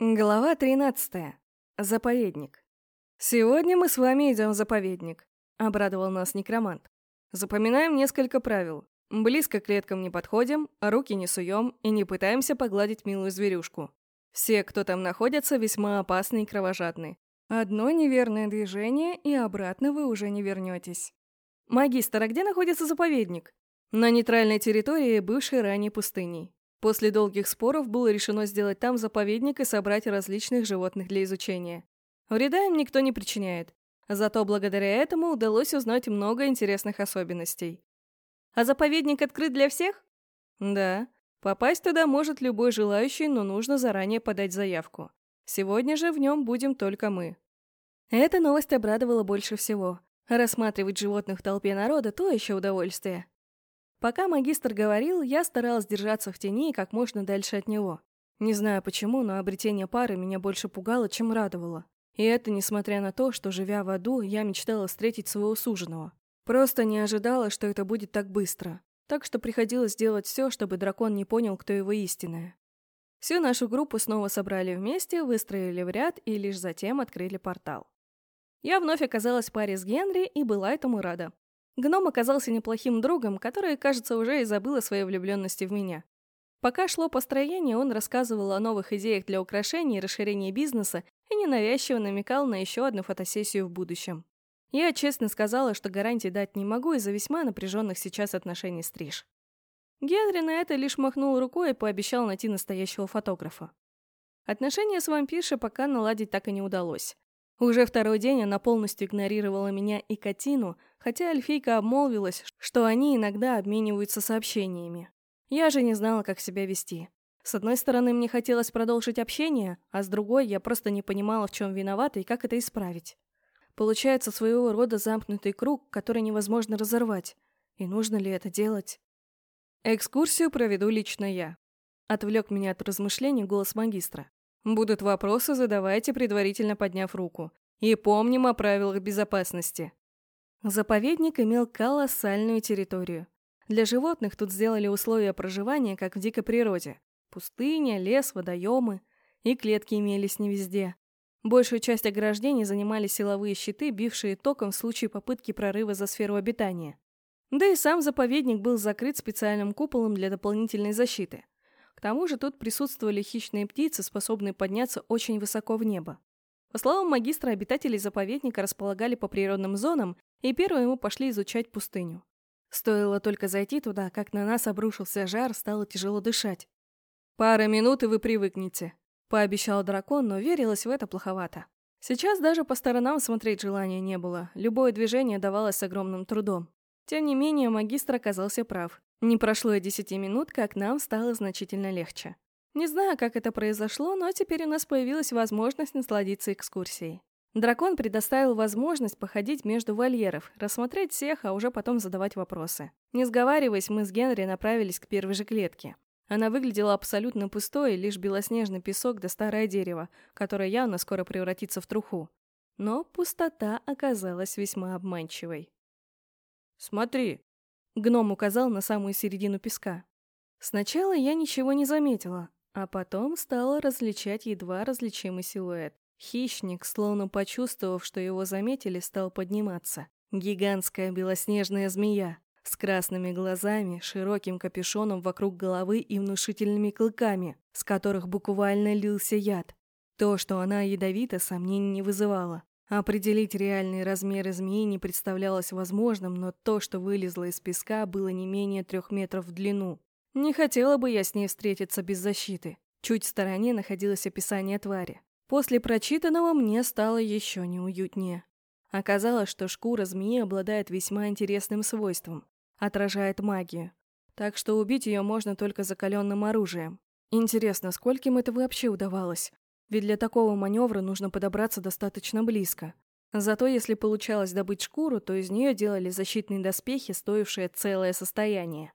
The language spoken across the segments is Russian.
Глава 13. Заповедник. «Сегодня мы с вами идем в заповедник», — обрадовал нас некромант. «Запоминаем несколько правил. Близко к клеткам не подходим, руки не суем и не пытаемся погладить милую зверюшку. Все, кто там находятся, весьма опасны и кровожадны. Одно неверное движение, и обратно вы уже не вернетесь. Магистр, а где находится заповедник? На нейтральной территории бывшей ранней пустыней. После долгих споров было решено сделать там заповедник и собрать различных животных для изучения. Вреда им никто не причиняет. Зато благодаря этому удалось узнать много интересных особенностей. А заповедник открыт для всех? Да. Попасть туда может любой желающий, но нужно заранее подать заявку. Сегодня же в нем будем только мы. Эта новость обрадовала больше всего. Рассматривать животных в толпе народа – то еще удовольствие. Пока магистр говорил, я старалась держаться в тени и как можно дальше от него. Не знаю почему, но обретение пары меня больше пугало, чем радовало. И это несмотря на то, что, живя в аду, я мечтала встретить своего суженого. Просто не ожидала, что это будет так быстро. Так что приходилось делать все, чтобы дракон не понял, кто его истинная. Всю нашу группу снова собрали вместе, выстроили в ряд и лишь затем открыли портал. Я вновь оказалась в паре с Генри и была этому рада. Гном оказался неплохим другом, который, кажется, уже и забыл о своей влюбленности в меня. Пока шло построение, он рассказывал о новых идеях для украшений и расширения бизнеса и ненавязчиво намекал на еще одну фотосессию в будущем. Я честно сказала, что гарантий дать не могу из-за весьма напряженных сейчас отношений с Триш. Генри на это лишь махнул рукой и пообещал найти настоящего фотографа. Отношения с вампиршей пока наладить так и не удалось. Уже второй день она полностью игнорировала меня и Катину, хотя Эльфийка обмолвилась, что они иногда обмениваются сообщениями. Я же не знала, как себя вести. С одной стороны, мне хотелось продолжить общение, а с другой, я просто не понимала, в чем виновата и как это исправить. Получается своего рода замкнутый круг, который невозможно разорвать. И нужно ли это делать? Экскурсию проведу лично я. Отвлек меня от размышлений голос магистра. Будут вопросы, задавайте, предварительно подняв руку. И помним о правилах безопасности. Заповедник имел колоссальную территорию. Для животных тут сделали условия проживания, как в дикой природе. Пустыня, лес, водоемы. И клетки имелись не везде. Большую часть ограждений занимали силовые щиты, бившие током в случае попытки прорыва за сферу обитания. Да и сам заповедник был закрыт специальным куполом для дополнительной защиты. К тому же тут присутствовали хищные птицы, способные подняться очень высоко в небо. По словам магистра, обитатели заповедника располагали по природным зонам, и первые мы пошли изучать пустыню. Стоило только зайти туда, как на нас обрушился жар, стало тяжело дышать. «Пара минут, и вы привыкнете», — пообещал дракон, но верилось в это плоховато. Сейчас даже по сторонам смотреть желания не было, любое движение давалось с огромным трудом. Тем не менее, магистр оказался прав. Не прошло и десяти минут, как нам стало значительно легче. Не знаю, как это произошло, но теперь у нас появилась возможность насладиться экскурсией. Дракон предоставил возможность походить между вольеров, рассмотреть всех, а уже потом задавать вопросы. Не сговариваясь, мы с Генри направились к первой же клетке. Она выглядела абсолютно пустой, лишь белоснежный песок да старое дерево, которое явно скоро превратится в труху. Но пустота оказалась весьма обманчивой. «Смотри!» — гном указал на самую середину песка. Сначала я ничего не заметила, а потом стала различать едва различимый силуэт. Хищник, словно почувствовав, что его заметили, стал подниматься. Гигантская белоснежная змея с красными глазами, широким капюшоном вокруг головы и внушительными клыками, с которых буквально лился яд. То, что она ядовита, сомнений не вызывало. Определить реальные размеры змеи не представлялось возможным, но то, что вылезло из песка, было не менее трех метров в длину. Не хотела бы я с ней встретиться без защиты. Чуть в стороне находилось описание твари. После прочитанного мне стало еще неуютнее. Оказалось, что шкура змеи обладает весьма интересным свойством – отражает магию. Так что убить ее можно только закаленным оружием. Интересно, скольким это вообще удавалось? Ведь для такого маневра нужно подобраться достаточно близко. Зато если получалось добыть шкуру, то из нее делали защитные доспехи, стоившие целое состояние.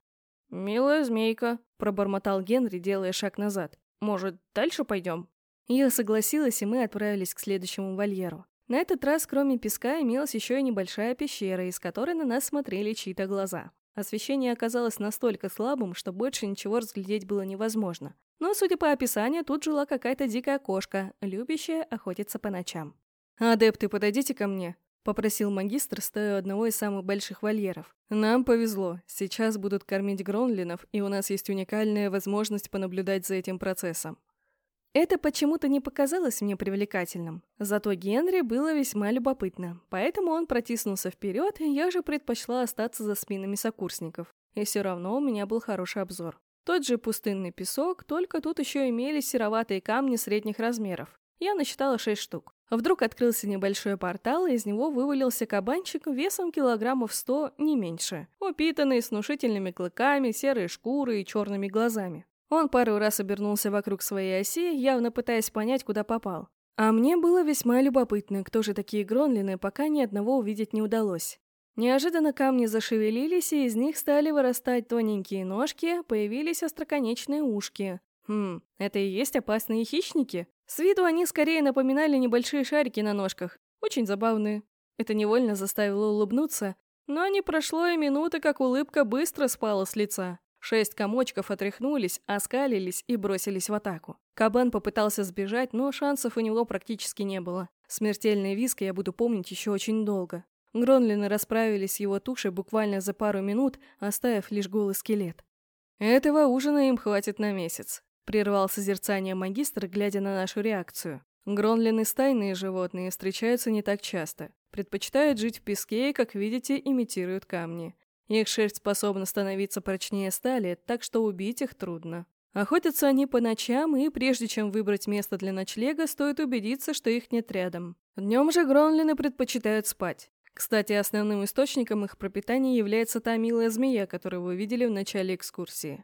«Милая змейка», – пробормотал Генри, делая шаг назад. «Может, дальше пойдем?» Я согласилась, и мы отправились к следующему вольеру. На этот раз, кроме песка, имелась еще и небольшая пещера, из которой на нас смотрели чьи-то глаза. Освещение оказалось настолько слабым, что больше ничего разглядеть было невозможно. Но, судя по описанию, тут жила какая-то дикая кошка, любящая охотиться по ночам. «Адепты, подойдите ко мне», — попросил магистр, стоя у одного из самых больших вольеров. «Нам повезло. Сейчас будут кормить гронлинов, и у нас есть уникальная возможность понаблюдать за этим процессом». Это почему-то не показалось мне привлекательным. Зато Генри было весьма любопытно, поэтому он протиснулся вперед, и я же предпочла остаться за спинами сокурсников. И все равно у меня был хороший обзор. Тот же пустынный песок, только тут еще имелись сероватые камни средних размеров. Я насчитала шесть штук. Вдруг открылся небольшой портал, и из него вывалился кабанчик весом килограммов сто, не меньше. Упитанный, с внушительными клыками, серой шкурой и черными глазами. Он пару раз обернулся вокруг своей оси, явно пытаясь понять, куда попал. А мне было весьма любопытно, кто же такие гронлины, пока ни одного увидеть не удалось. Неожиданно камни зашевелились, и из них стали вырастать тоненькие ножки, появились остроконечные ушки. Хм, это и есть опасные хищники? С виду они скорее напоминали небольшие шарики на ножках. Очень забавные. Это невольно заставило улыбнуться, но не прошло и минуты, как улыбка быстро спала с лица. Шесть комочков отряхнулись, оскалились и бросились в атаку. Кабан попытался сбежать, но шансов у него практически не было. Смертельный виск я буду помнить еще очень долго. Гронлины расправились с его тушей буквально за пару минут, оставив лишь голый скелет. «Этого ужина им хватит на месяц», — прервал созерцание магистр, глядя на нашу реакцию. Гронлины стайные животные встречаются не так часто. Предпочитают жить в песке и, как видите, имитируют камни. Их шерсть способна становиться прочнее стали, так что убить их трудно. Охотятся они по ночам, и прежде чем выбрать место для ночлега, стоит убедиться, что их нет рядом. Днем же гронлины предпочитают спать. Кстати, основным источником их пропитания является та милая змея, которую вы видели в начале экскурсии.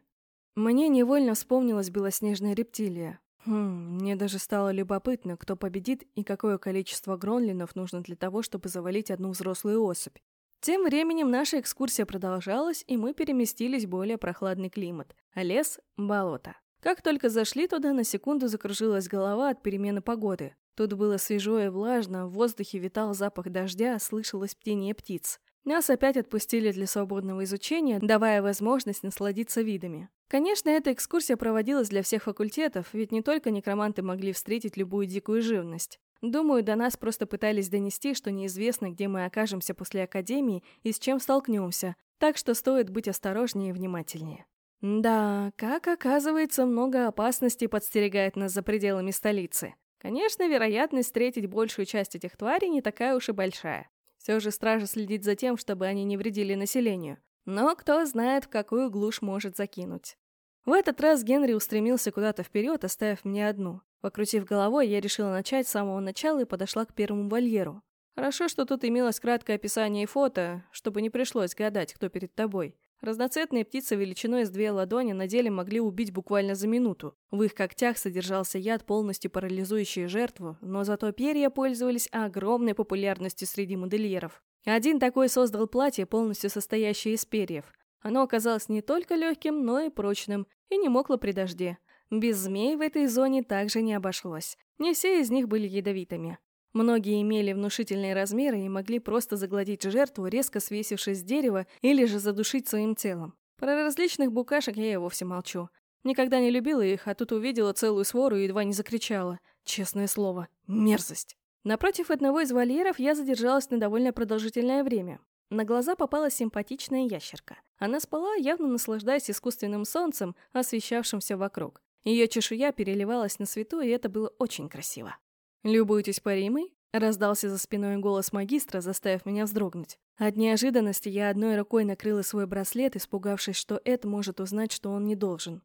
Мне невольно вспомнилась белоснежная рептилия. Хм, мне даже стало любопытно, кто победит и какое количество гронлинов нужно для того, чтобы завалить одну взрослую особь. Тем временем наша экскурсия продолжалась, и мы переместились в более прохладный климат, лес – болото. Как только зашли туда, на секунду закружилась голова от перемены погоды. Тут было свежо и влажно, в воздухе витал запах дождя, слышалось птение птиц. Нас опять отпустили для свободного изучения, давая возможность насладиться видами. Конечно, эта экскурсия проводилась для всех факультетов, ведь не только некроманты могли встретить любую дикую живность. Думаю, до нас просто пытались донести, что неизвестно, где мы окажемся после академии и с чем столкнемся, так что стоит быть осторожнее и внимательнее. Да, как оказывается, много опасностей подстерегает нас за пределами столицы. Конечно, вероятность встретить большую часть этих тварей не такая уж и большая. Все же стража следит за тем, чтобы они не вредили населению. Но кто знает, в какую глушь может закинуть. В этот раз Генри устремился куда-то вперед, оставив мне одну. Покрутив головой, я решила начать с самого начала и подошла к первому вольеру. Хорошо, что тут имелось краткое описание и фото, чтобы не пришлось гадать, кто перед тобой. Разноцветные птицы величиной с две ладони на деле могли убить буквально за минуту. В их когтях содержался яд, полностью парализующий жертву, но зато перья пользовались огромной популярностью среди модельеров. Один такой создал платье, полностью состоящее из перьев. Оно оказалось не только легким, но и прочным, и не мокло при дожде. Без змей в этой зоне также не обошлось. Не все из них были ядовитыми. Многие имели внушительные размеры и могли просто загладить жертву, резко свесившись с дерева или же задушить своим телом. Про различных букашек я и вовсе молчу. Никогда не любила их, а тут увидела целую свору и едва не закричала. Честное слово, мерзость. Напротив одного из вольеров я задержалась на довольно продолжительное время. На глаза попалась симпатичная ящерка. Она спала, явно наслаждаясь искусственным солнцем, освещавшимся вокруг. Ее чешуя переливалась на свету, и это было очень красиво. «Любуетесь Паримой?» — раздался за спиной голос магистра, заставив меня вздрогнуть. От неожиданности я одной рукой накрыла свой браслет, испугавшись, что Эд может узнать, что он не должен.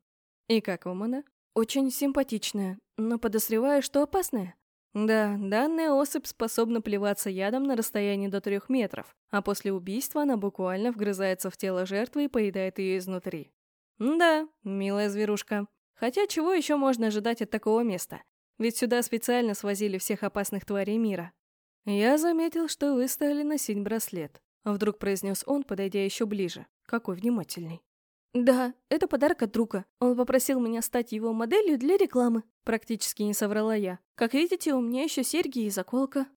«И как вам она?» «Очень симпатичная, но подозреваю, что опасная». Да, данная особь способна плеваться ядом на расстоянии до трех метров, а после убийства она буквально вгрызается в тело жертвы и поедает ее изнутри. Да, милая зверушка. Хотя чего еще можно ожидать от такого места? Ведь сюда специально свозили всех опасных тварей мира. Я заметил, что вы стали носить браслет. Вдруг произнес он, подойдя еще ближе. Какой внимательный. «Да, это подарок от друга. Он попросил меня стать его моделью для рекламы». Практически не соврала я. «Как видите, у меня еще серьги и заколка».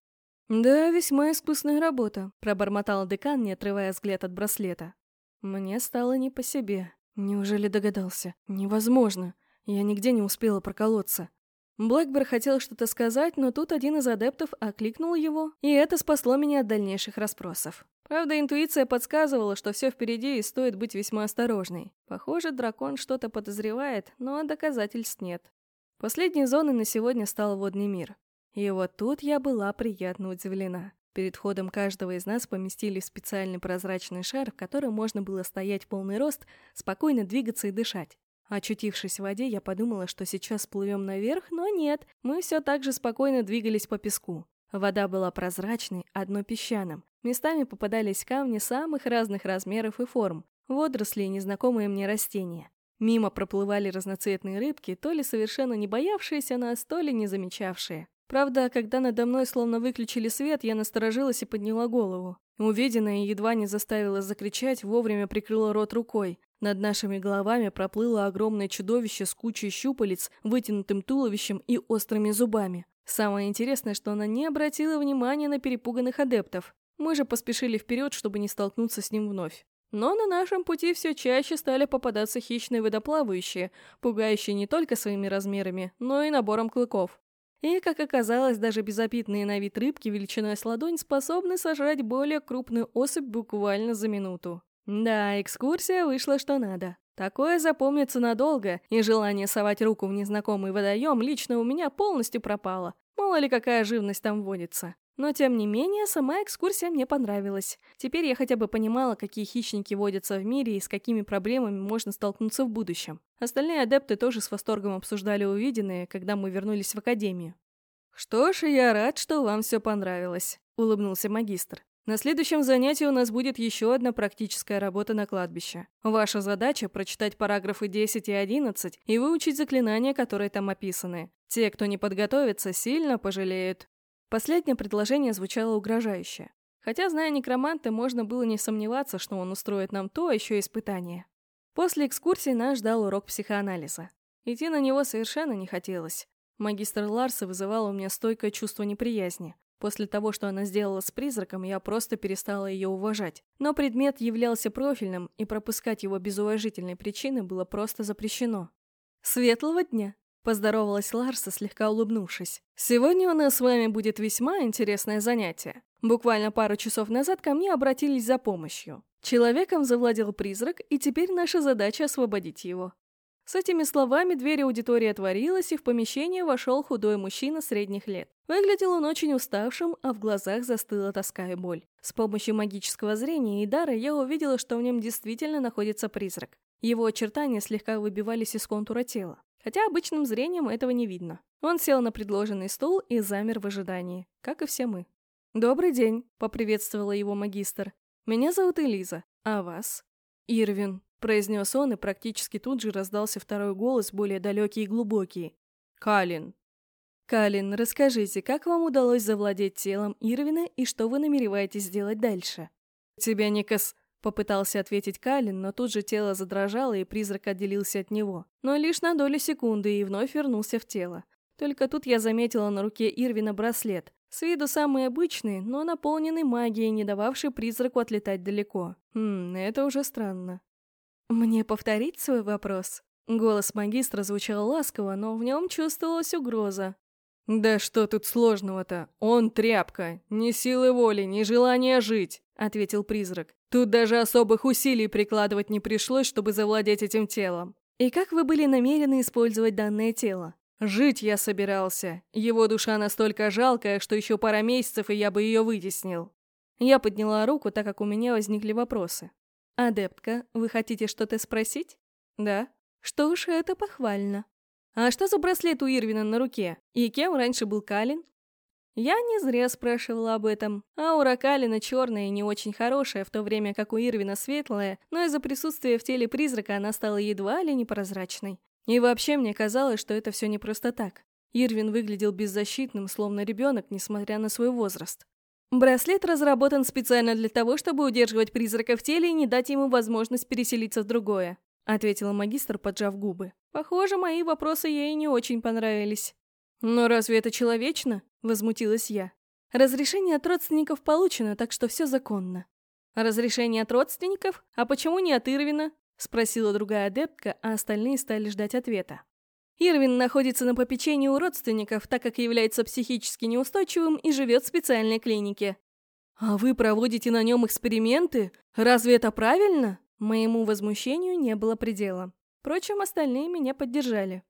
«Да, весьма искусная работа», — пробормотал декан, не отрывая взгляд от браслета. Мне стало не по себе. Неужели догадался? Невозможно. Я нигде не успела проколоться. Блэкбер хотел что-то сказать, но тут один из адептов окликнул его, и это спасло меня от дальнейших расспросов. Правда, интуиция подсказывала, что все впереди и стоит быть весьма осторожной. Похоже, дракон что-то подозревает, но доказательств нет. Последней зоной на сегодня стал водный мир. И вот тут я была приятно удивлена. Перед входом каждого из нас поместили специальный прозрачный шар, в котором можно было стоять в полный рост, спокойно двигаться и дышать. Очутившись в воде, я подумала, что сейчас плывем наверх, но нет, мы все так же спокойно двигались по песку. Вода была прозрачной, одно песчаным. Местами попадались камни самых разных размеров и форм, водоросли и незнакомые мне растения. Мимо проплывали разноцветные рыбки, то ли совершенно не боявшиеся нас, то ли не замечавшие. Правда, когда надо мной словно выключили свет, я насторожилась и подняла голову. Увиденное едва не заставило закричать, вовремя прикрыла рот рукой. Над нашими головами проплыло огромное чудовище с кучей щупалец, вытянутым туловищем и острыми зубами. Самое интересное, что она не обратила внимания на перепуганных адептов. Мы же поспешили вперед, чтобы не столкнуться с ним вновь. Но на нашем пути все чаще стали попадаться хищные водоплавающие, пугающие не только своими размерами, но и набором клыков. И, как оказалось, даже безобидные на вид рыбки величиной с ладонь способны сожрать более крупную особь буквально за минуту. Да, экскурсия вышла что надо. Такое запомнится надолго, и желание совать руку в незнакомый водоем лично у меня полностью пропало. Мало ли какая живность там водится. Но, тем не менее, сама экскурсия мне понравилась. Теперь я хотя бы понимала, какие хищники водятся в мире и с какими проблемами можно столкнуться в будущем. Остальные адепты тоже с восторгом обсуждали увиденное, когда мы вернулись в академию. «Что ж, я рад, что вам все понравилось», — улыбнулся магистр. На следующем занятии у нас будет еще одна практическая работа на кладбище. Ваша задача – прочитать параграфы 10 и 11 и выучить заклинания, которые там описаны. Те, кто не подготовится, сильно пожалеют. Последнее предложение звучало угрожающе. Хотя, зная некроманта, можно было не сомневаться, что он устроит нам то еще испытание. После экскурсии нас ждал урок психоанализа. Идти на него совершенно не хотелось. Магистр Ларса вызывал у меня стойкое чувство неприязни. После того, что она сделала с призраком, я просто перестала ее уважать. Но предмет являлся профильным, и пропускать его без уважительной причины было просто запрещено. «Светлого дня!» – поздоровалась Ларса, слегка улыбнувшись. «Сегодня у нас с вами будет весьма интересное занятие. Буквально пару часов назад ко мне обратились за помощью. Человеком завладел призрак, и теперь наша задача освободить его. С этими словами дверь аудитории отворилась, и в помещение вошел худой мужчина средних лет. Выглядел он очень уставшим, а в глазах застыла тоска и боль. С помощью магического зрения и дара я увидела, что в нем действительно находится призрак. Его очертания слегка выбивались из контура тела. Хотя обычным зрением этого не видно. Он сел на предложенный стул и замер в ожидании, как и все мы. «Добрый день», — поприветствовала его магистр. «Меня зовут Элиза. А вас?» «Ирвин», произнес он, и практически тут же раздался второй голос, более далекий и глубокий. «Калин». «Калин, расскажите, как вам удалось завладеть телом Ирвина и что вы намереваетесь сделать дальше?» «Тебя не кас...» — попытался ответить Калин, но тут же тело задрожало, и призрак отделился от него. Но лишь на долю секунды и вновь вернулся в тело. Только тут я заметила на руке Ирвина браслет. С виду самый обычный, но наполненный магией, не дававший призраку отлетать далеко. Хм, это уже странно. «Мне повторить свой вопрос?» Голос магистра звучал ласково, но в нем чувствовалась угроза. «Да что тут сложного-то? Он тряпка. Ни силы воли, ни желания жить», — ответил призрак. «Тут даже особых усилий прикладывать не пришлось, чтобы завладеть этим телом». «И как вы были намерены использовать данное тело?» «Жить я собирался. Его душа настолько жалкая, что еще пара месяцев, и я бы ее вытеснил». Я подняла руку, так как у меня возникли вопросы. «Адептка, вы хотите что-то спросить?» «Да». «Что ж, это похвально». «А что за браслет у Ирвина на руке? И кем раньше был Калин?» Я не зря спрашивала об этом. Аура Калина черная и не очень хорошая, в то время как у Ирвина светлая, но из-за присутствия в теле призрака она стала едва ли непрозрачной. И вообще мне казалось, что это все не просто так. Ирвин выглядел беззащитным, словно ребенок, несмотря на свой возраст. Браслет разработан специально для того, чтобы удерживать призрака в теле и не дать ему возможность переселиться в другое», — ответила магистр, поджав губы. «Похоже, мои вопросы ей не очень понравились». «Но разве это человечно?» — возмутилась я. «Разрешение от родственников получено, так что все законно». «Разрешение от родственников? А почему не от Ирвина?» — спросила другая адептка, а остальные стали ждать ответа. Ирвин находится на попечении у родственников, так как является психически неустойчивым и живет в специальной клинике. «А вы проводите на нем эксперименты? Разве это правильно?» Моему возмущению не было предела. Впрочем, остальные меня поддержали.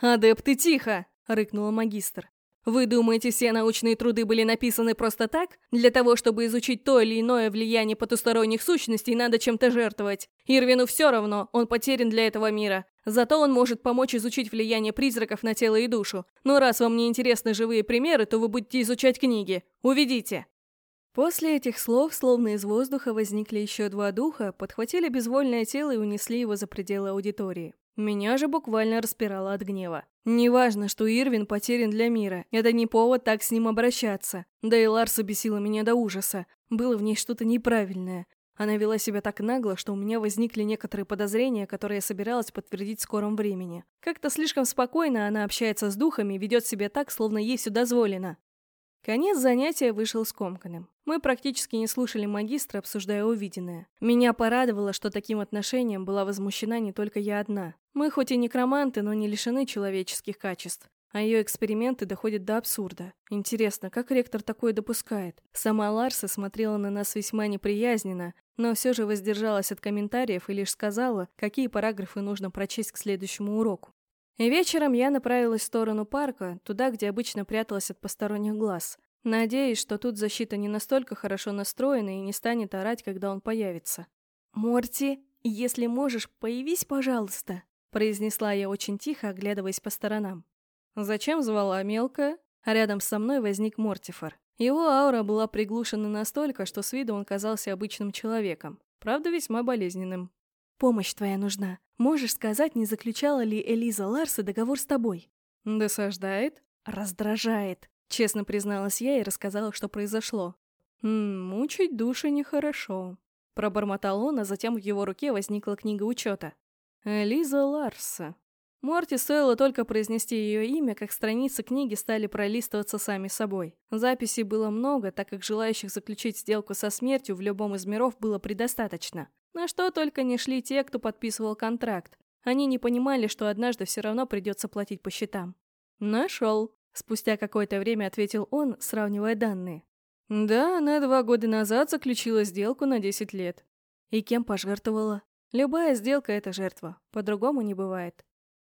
«Адепты, тихо!» — рыкнула магистр. «Вы думаете, все научные труды были написаны просто так? Для того, чтобы изучить то или иное влияние потусторонних сущностей, надо чем-то жертвовать. Ирвину все равно, он потерян для этого мира. Зато он может помочь изучить влияние призраков на тело и душу. Но раз вам не интересны живые примеры, то вы будете изучать книги. Уведите!» После этих слов, словно из воздуха, возникли еще два духа, подхватили безвольное тело и унесли его за пределы аудитории. Меня же буквально распирало от гнева. Неважно, что Ирвин потерян для мира, это не повод так с ним обращаться. Да и Ларса бесила меня до ужаса. Было в ней что-то неправильное. Она вела себя так нагло, что у меня возникли некоторые подозрения, которые я собиралась подтвердить в скором времени. Как-то слишком спокойно она общается с духами и ведет себя так, словно ей все дозволено. Конец занятия вышел скомканным. Мы практически не слушали магистра, обсуждая увиденное. Меня порадовало, что таким отношением была возмущена не только я одна. Мы хоть и некроманты, но не лишены человеческих качеств. А ее эксперименты доходят до абсурда. Интересно, как ректор такое допускает? Сама Ларса смотрела на нас весьма неприязненно, но все же воздержалась от комментариев и лишь сказала, какие параграфы нужно прочесть к следующему уроку. И вечером я направилась в сторону парка, туда, где обычно пряталась от посторонних глаз. Надеюсь, что тут защита не настолько хорошо настроена и не станет орать, когда он появится. «Морти, если можешь, появись, пожалуйста», произнесла я очень тихо, оглядываясь по сторонам. Зачем звала мелкая? рядом со мной возник Мортифор. Его аура была приглушена настолько, что с виду он казался обычным человеком, правда весьма болезненным. «Помощь твоя нужна. Можешь сказать, не заключала ли Элиза Ларса договор с тобой?» «Досаждает?» «Раздражает», — честно призналась я и рассказала, что произошло. «Ммм, мучить души нехорошо», — пробормотал он, а затем в его руке возникла книга учета. «Элиза Ларса». Морти стоило только произнести ее имя, как страницы книги стали пролистываться сами собой. Записей было много, так как желающих заключить сделку со смертью в любом из миров было предостаточно. На что только не шли те, кто подписывал контракт. Они не понимали, что однажды все равно придется платить по счетам. «Нашел», — спустя какое-то время ответил он, сравнивая данные. «Да, она два года назад заключила сделку на 10 лет. И кем пожертвовала? Любая сделка — это жертва, по-другому не бывает.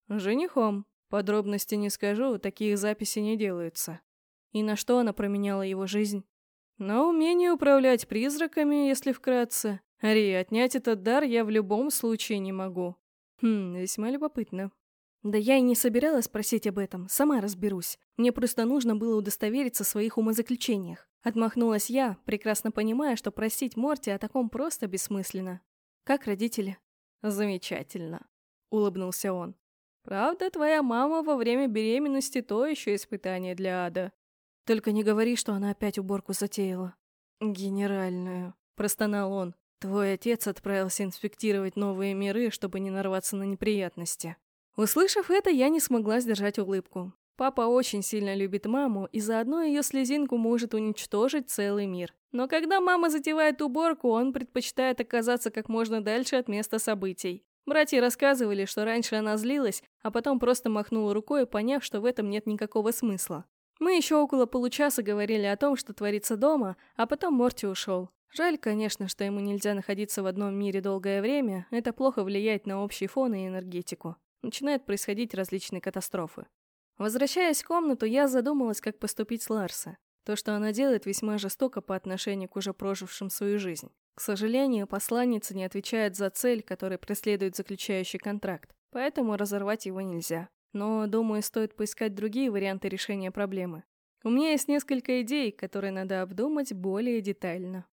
Женихом. Подробности не скажу, такие записи не делаются. И на что она променяла его жизнь? На умение управлять призраками, если вкратце. Ари, отнять этот дар я в любом случае не могу. Хм, весьма любопытно. Да я и не собиралась просить об этом, сама разберусь. Мне просто нужно было удостовериться в своих умозаключениях. Отмахнулась я, прекрасно понимая, что просить Морти о таком просто бессмысленно. Как родители? Замечательно, улыбнулся он. Правда, твоя мама во время беременности то еще испытание для ада. Только не говори, что она опять уборку затеяла. Генеральную, простонал он. Твой отец отправился инспектировать новые миры, чтобы не нарваться на неприятности. Услышав это, я не смогла сдержать улыбку. Папа очень сильно любит маму, и заодно ее слезинку может уничтожить целый мир. Но когда мама затевает уборку, он предпочитает оказаться как можно дальше от места событий. Братья рассказывали, что раньше она злилась, а потом просто махнула рукой, поняв, что в этом нет никакого смысла. Мы еще около получаса говорили о том, что творится дома, а потом Морти ушел. Жаль, конечно, что ему нельзя находиться в одном мире долгое время, это плохо влияет на общий фон и энергетику. Начинают происходить различные катастрофы. Возвращаясь в комнату, я задумалась, как поступить с Ларса. То, что она делает, весьма жестоко по отношению к уже прожившим свою жизнь. К сожалению, посланница не отвечает за цель, которую преследует заключающий контракт, поэтому разорвать его нельзя. Но, думаю, стоит поискать другие варианты решения проблемы. У меня есть несколько идей, которые надо обдумать более детально.